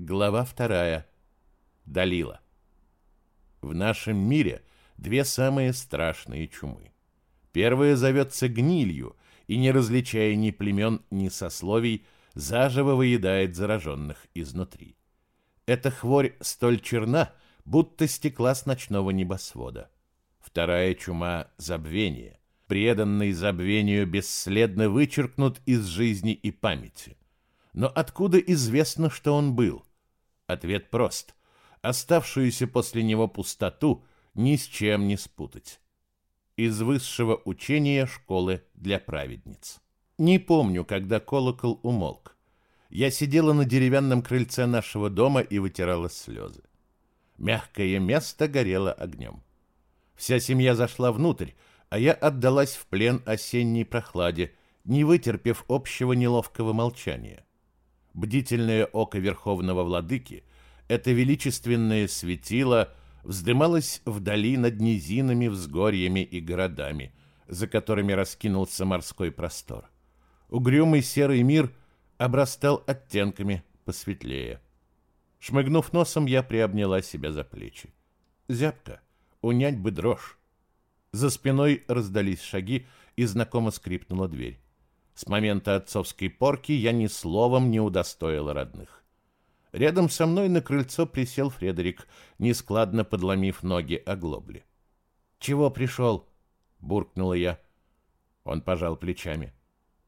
Глава вторая. Далила. В нашем мире две самые страшные чумы. Первая зовется гнилью и, не различая ни племен, ни сословий, заживо выедает зараженных изнутри. Эта хворь столь черна, будто стекла с ночного небосвода. Вторая чума — забвение. Преданный забвению бесследно вычеркнут из жизни и памяти. Но откуда известно, что он был? Ответ прост. Оставшуюся после него пустоту ни с чем не спутать. Из высшего учения школы для праведниц. Не помню, когда колокол умолк. Я сидела на деревянном крыльце нашего дома и вытирала слезы. Мягкое место горело огнем. Вся семья зашла внутрь, а я отдалась в плен осенней прохладе, не вытерпев общего неловкого молчания. Бдительное око верховного владыки, это величественное светило, вздымалось вдали над низинами, взгорьями и городами, за которыми раскинулся морской простор. Угрюмый серый мир обрастал оттенками посветлее. Шмыгнув носом, я приобняла себя за плечи. Зябко, унять бы дрожь. За спиной раздались шаги, и знакомо скрипнула дверь. С момента отцовской порки я ни словом не удостоила родных. Рядом со мной на крыльцо присел Фредерик, нескладно подломив ноги оглобли. «Чего пришел?» — буркнула я. Он пожал плечами.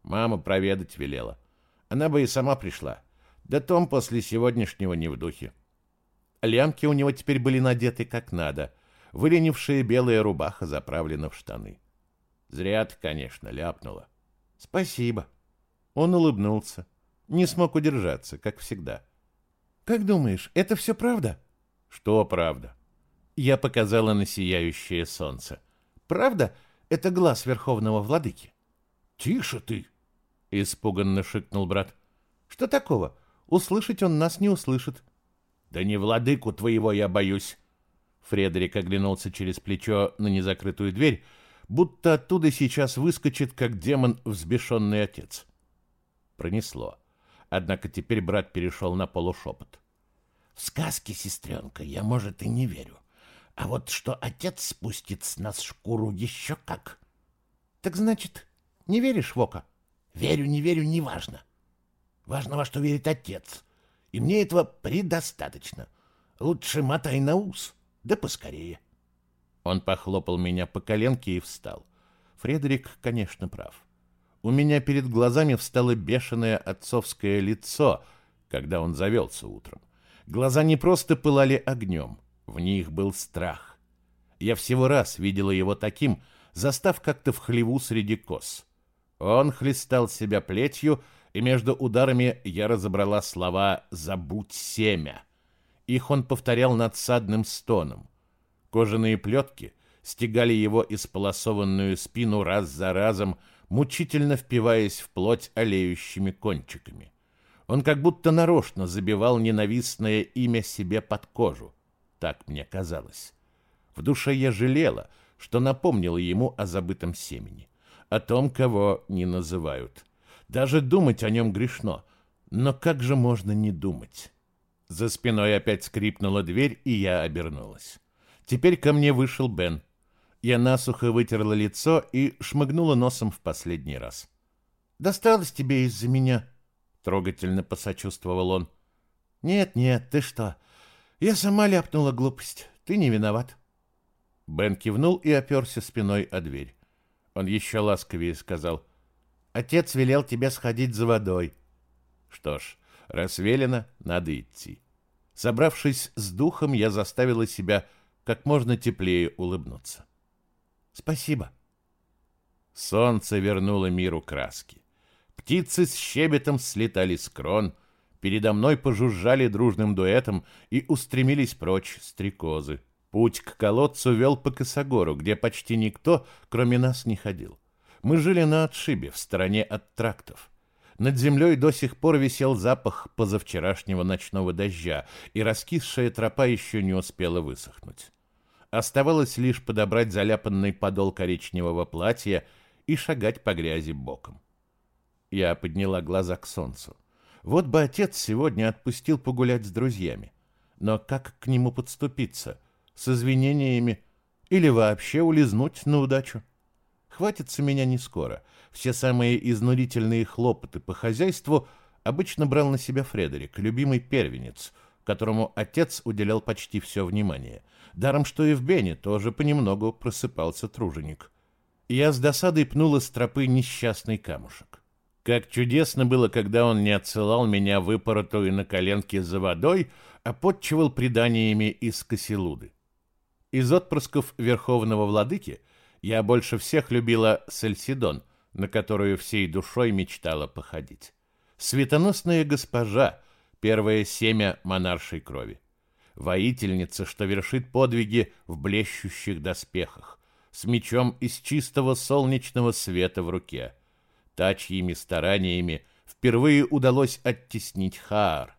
Мама проведать велела. Она бы и сама пришла. Да Том после сегодняшнего не в духе. Лямки у него теперь были надеты как надо. Выленившая белая рубаха заправлена в штаны. Зря ты, конечно, ляпнула. Спасибо. Он улыбнулся. Не смог удержаться, как всегда. Как думаешь, это все правда? Что правда? Я показала на сияющее солнце. Правда? Это глаз верховного владыки. Тише ты, испуганно шикнул брат. Что такого? Услышать он нас не услышит. Да не владыку твоего я боюсь. Фредерик оглянулся через плечо на незакрытую дверь, будто оттуда сейчас выскочит, как демон взбешенный отец. Пронесло. Однако теперь брат перешел на полушепот. В сказки, сестренка, я, может, и не верю. А вот что отец спустит с нас шкуру еще как. Так значит, не веришь, Вока? Верю, не верю, неважно. Важно, во что верит отец. И мне этого предостаточно. Лучше мотай на ус, да поскорее. Он похлопал меня по коленке и встал. Фредерик, конечно, прав. У меня перед глазами встало бешеное отцовское лицо, когда он завелся утром. Глаза не просто пылали огнем, в них был страх. Я всего раз видела его таким, застав как-то в хлеву среди коз. Он хлестал себя плетью, и между ударами я разобрала слова «забудь семя». Их он повторял надсадным стоном. Кожаные плетки стегали его исполосованную спину раз за разом, мучительно впиваясь в плоть олеющими кончиками. Он как будто нарочно забивал ненавистное имя себе под кожу. Так мне казалось. В душе я жалела, что напомнила ему о забытом семени, о том, кого не называют. Даже думать о нем грешно, но как же можно не думать? За спиной опять скрипнула дверь, и я обернулась. Теперь ко мне вышел Бен. Я насухо вытерла лицо и шмыгнула носом в последний раз. «Досталось тебе из-за меня?» — трогательно посочувствовал он. «Нет, нет, ты что? Я сама ляпнула глупость. Ты не виноват». Бен кивнул и оперся спиной о дверь. Он еще ласковее сказал. «Отец велел тебе сходить за водой». «Что ж, раз велено, надо идти». Собравшись с духом, я заставила себя как можно теплее улыбнуться. Спасибо. Солнце вернуло миру краски. Птицы с щебетом слетали с крон, передо мной пожужжали дружным дуэтом и устремились прочь стрекозы. Путь к колодцу вел по косогору, где почти никто, кроме нас, не ходил. Мы жили на отшибе, в стороне от трактов. Над землей до сих пор висел запах позавчерашнего ночного дождя, и раскисшая тропа еще не успела высохнуть. Оставалось лишь подобрать заляпанный подол коричневого платья и шагать по грязи боком. Я подняла глаза к солнцу. Вот бы отец сегодня отпустил погулять с друзьями. Но как к нему подступиться? С извинениями? Или вообще улизнуть на удачу? Хватится меня не скоро. Все самые изнурительные хлопоты по хозяйству обычно брал на себя Фредерик, любимый первенец, которому отец уделял почти все внимание. Даром, что и в Бене тоже понемногу просыпался труженик. Я с досадой пнула с тропы несчастный камушек. Как чудесно было, когда он не отсылал меня выпоротую на коленке за водой, а подчивал преданиями из Косилуды. Из отпрысков Верховного Владыки я больше всех любила Сальсидон, на которую всей душой мечтала походить. Светоносная госпожа, первое семя монаршей крови. Воительница, что вершит подвиги в блещущих доспехах, с мечом из чистого солнечного света в руке — Тачьими стараниями впервые удалось оттеснить Хаар.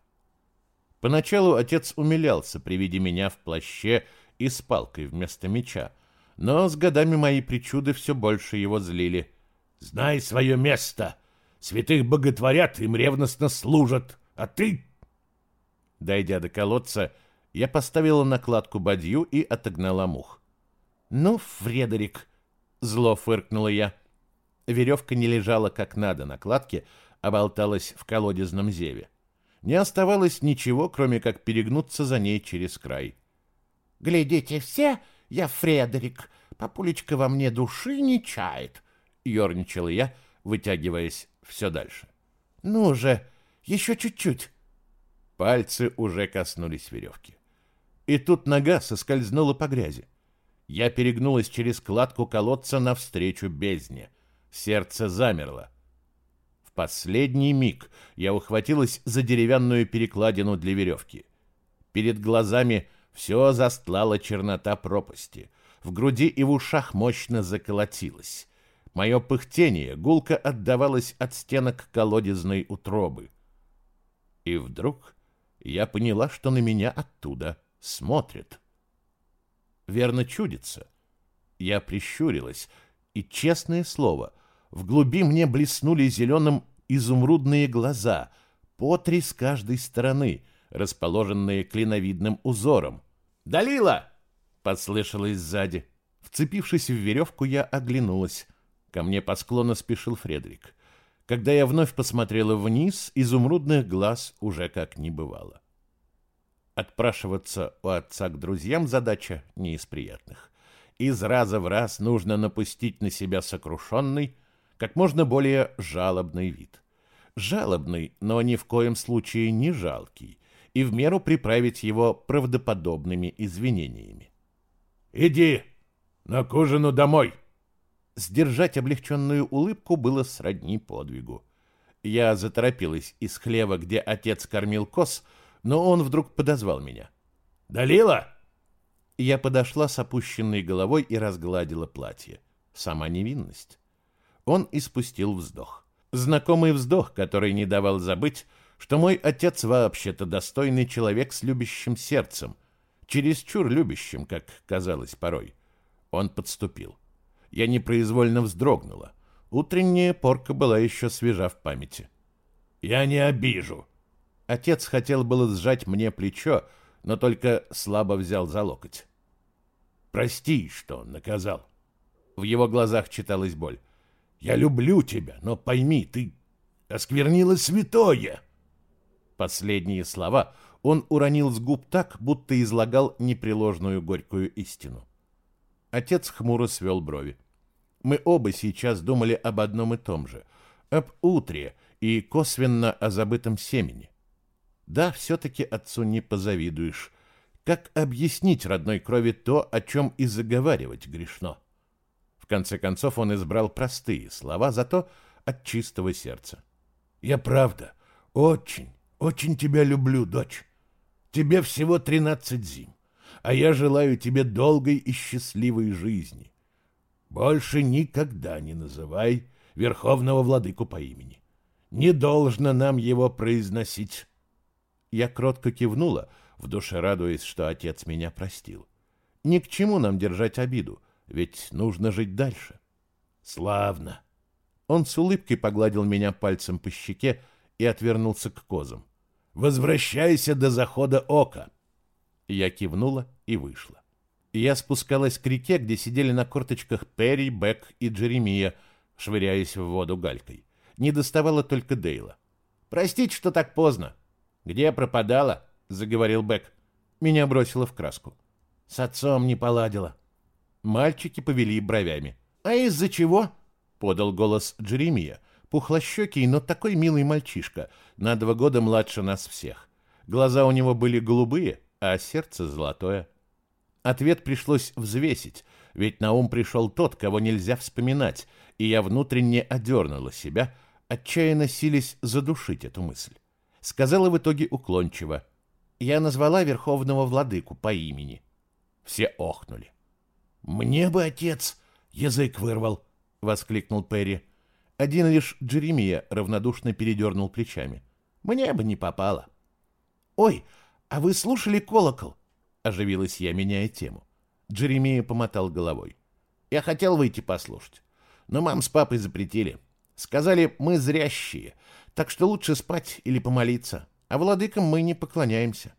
Поначалу отец умилялся при виде меня в плаще и с палкой вместо меча, но с годами мои причуды все больше его злили. «Знай свое место! Святых боготворят, им ревностно служат, а ты...» Дойдя до колодца, я поставила накладку бадью и отогнала мух. «Ну, Фредерик!» — зло фыркнула я — Веревка не лежала как надо на кладке, а болталась в колодезном зеве. Не оставалось ничего, кроме как перегнуться за ней через край. «Глядите все, я Фредерик, папулечка во мне души не чает», — ерничала я, вытягиваясь все дальше. «Ну же, еще чуть-чуть». Пальцы уже коснулись веревки. И тут нога соскользнула по грязи. Я перегнулась через кладку колодца навстречу бездне — Сердце замерло. В последний миг я ухватилась за деревянную перекладину для веревки. Перед глазами все застлала чернота пропасти. В груди и в ушах мощно заколотилось. Мое пыхтение гулко отдавалось от стенок колодезной утробы. И вдруг я поняла, что на меня оттуда смотрят. Верно чудится. Я прищурилась, и, честное слово, в глуби мне блеснули зеленым изумрудные глаза, по три с каждой стороны, расположенные клиновидным узором. «Далила!» — послышалось сзади. Вцепившись в веревку, я оглянулась. Ко мне по склону спешил Фредерик. Когда я вновь посмотрела вниз, изумрудных глаз уже как не бывало. Отпрашиваться у отца к друзьям задача не из приятных. Из раза в раз нужно напустить на себя сокрушенный, как можно более жалобный вид. Жалобный, но ни в коем случае не жалкий, и в меру приправить его правдоподобными извинениями. «Иди на к ужину домой!» Сдержать облегченную улыбку было сродни подвигу. Я заторопилась из хлева, где отец кормил коз, но он вдруг подозвал меня. «Далила!» Я подошла с опущенной головой и разгладила платье. Сама невинность он испустил вздох. Знакомый вздох, который не давал забыть, что мой отец вообще-то достойный человек с любящим сердцем, чересчур любящим, как казалось порой. Он подступил. Я непроизвольно вздрогнула. Утренняя порка была еще свежа в памяти. «Я не обижу!» Отец хотел было сжать мне плечо, но только слабо взял за локоть. «Прости, что наказал». В его глазах читалась боль. Я люблю тебя, но пойми, ты осквернила святое. Последние слова он уронил с губ так, будто излагал непреложную горькую истину. Отец хмуро свел брови. Мы оба сейчас думали об одном и том же, об утре и косвенно о забытом семени. Да, все-таки отцу не позавидуешь. Как объяснить родной крови то, о чем и заговаривать грешно? — конце концов он избрал простые слова, зато от чистого сердца. «Я правда очень, очень тебя люблю, дочь. Тебе всего тринадцать зим, а я желаю тебе долгой и счастливой жизни. Больше никогда не называй верховного владыку по имени. Не должно нам его произносить». Я кротко кивнула, в душе радуясь, что отец меня простил. Ни к чему нам держать обиду. Ведь нужно жить дальше. Славно. Он с улыбкой погладил меня пальцем по щеке и отвернулся к козам. «Возвращайся до захода ока!» Я кивнула и вышла. Я спускалась к реке, где сидели на корточках Перри, Бек и Джеремия, швыряясь в воду галькой. Не доставала только Дейла. «Простите, что так поздно». «Где пропадала?» — заговорил Бек. Меня бросило в краску. «С отцом не поладила». Мальчики повели бровями. «А из-за чего?» — подал голос Джеремия. Пухлощекий, но такой милый мальчишка, на два года младше нас всех. Глаза у него были голубые, а сердце золотое. Ответ пришлось взвесить, ведь на ум пришел тот, кого нельзя вспоминать, и я внутренне одернула себя, отчаянно сились задушить эту мысль. Сказала в итоге уклончиво. Я назвала верховного владыку по имени. Все охнули. «Мне бы, отец, язык вырвал!» — воскликнул Перри. Один лишь Джеремия равнодушно передернул плечами. «Мне бы не попало». «Ой, а вы слушали колокол?» — оживилась я, меняя тему. Джеремия помотал головой. «Я хотел выйти послушать, но мам с папой запретили. Сказали, мы зрящие, так что лучше спать или помолиться, а владыкам мы не поклоняемся».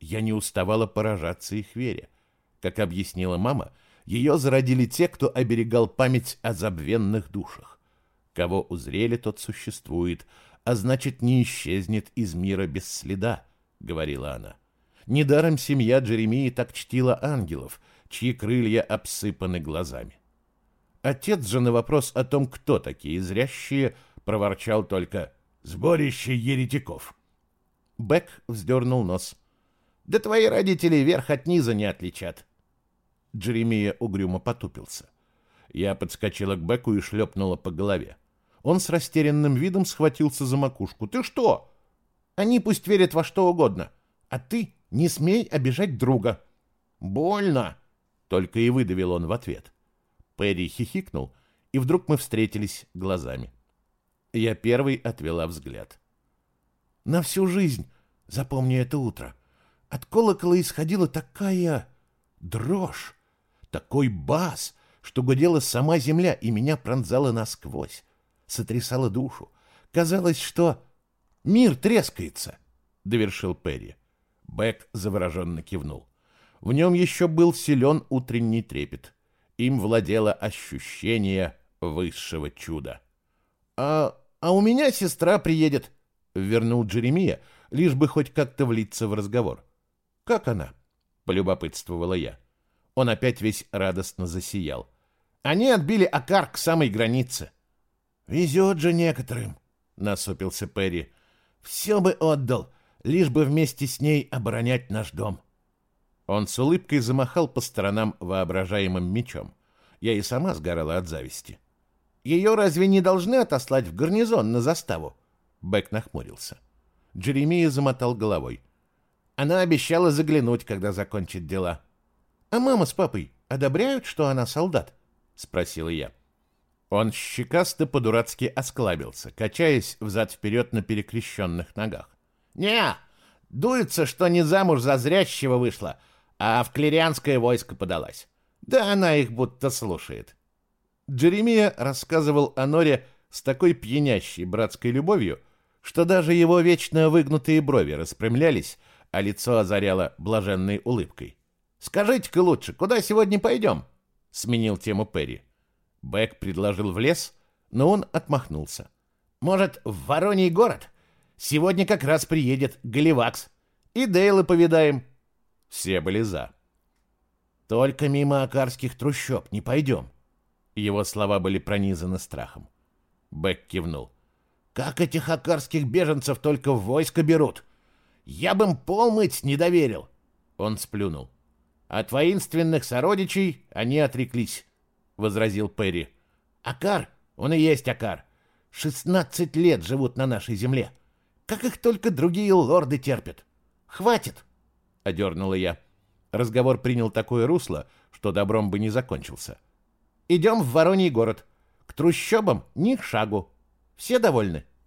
Я не уставала поражаться их вере. Как объяснила мама, ее зародили те, кто оберегал память о забвенных душах. Кого узрели, тот существует, а значит, не исчезнет из мира без следа, — говорила она. Недаром семья Джеремии так чтила ангелов, чьи крылья обсыпаны глазами. Отец же на вопрос о том, кто такие зрящие, проворчал только «Сборище еретиков». Бек вздернул нос. «Да твои родители верх от низа не отличат». Джеремия угрюмо потупился. Я подскочила к Беку и шлепнула по голове. Он с растерянным видом схватился за макушку. «Ты что? Они пусть верят во что угодно, а ты не смей обижать друга». «Больно!» — только и выдавил он в ответ. Перри хихикнул, и вдруг мы встретились глазами. Я первый отвела взгляд. «На всю жизнь запомни это утро. От колокола исходила такая дрожь, такой бас, что гудела сама земля и меня пронзала насквозь, сотрясала душу. Казалось, что мир трескается, — довершил Перри. Бэк завороженно кивнул. В нем еще был силен утренний трепет. Им владело ощущение высшего чуда. «А, а у меня сестра приедет», — вернул Джеремия, лишь бы хоть как-то влиться в разговор. «Как она?» — полюбопытствовала я. Он опять весь радостно засиял. Они отбили Акар к самой границе. «Везет же некоторым», — насупился Перри. «Все бы отдал, лишь бы вместе с ней оборонять наш дом». Он с улыбкой замахал по сторонам воображаемым мечом. Я и сама сгорала от зависти. «Ее разве не должны отослать в гарнизон на заставу?» Бэк нахмурился. Джеремия замотал головой. Она обещала заглянуть, когда закончит дела. «А мама с папой одобряют, что она солдат?» — спросила я. Он щекасто по-дурацки осклабился, качаясь взад-вперед на перекрещенных ногах. «Не, дуется, что не замуж за зрящего вышла, а в клерианское войско подалась. Да она их будто слушает». Джеремия рассказывал о Норе с такой пьянящей братской любовью, что даже его вечно выгнутые брови распрямлялись, а лицо озаряло блаженной улыбкой. «Скажите-ка лучше, куда сегодня пойдем?» — сменил тему Перри. Бэк предложил в лес, но он отмахнулся. «Может, в Вороний город? Сегодня как раз приедет Галивакс. И Дейла повидаем». Все были за. «Только мимо акарских трущоб не пойдем». Его слова были пронизаны страхом. Бэк кивнул. «Как этих акарских беженцев только в войско берут? Я бы им пол мыть не доверил». Он сплюнул. От воинственных сородичей они отреклись, — возразил Перри. Акар, он и есть Акар. Шестнадцать лет живут на нашей земле. Как их только другие лорды терпят. Хватит, — одернула я. Разговор принял такое русло, что добром бы не закончился. Идем в Вороний город. К трущобам ни шагу. Все довольны? —